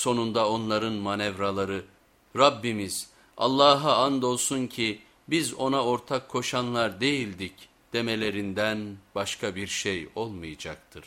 Sonunda onların manevraları Rabbimiz Allah'a andolsun ki biz ona ortak koşanlar değildik demelerinden başka bir şey olmayacaktır.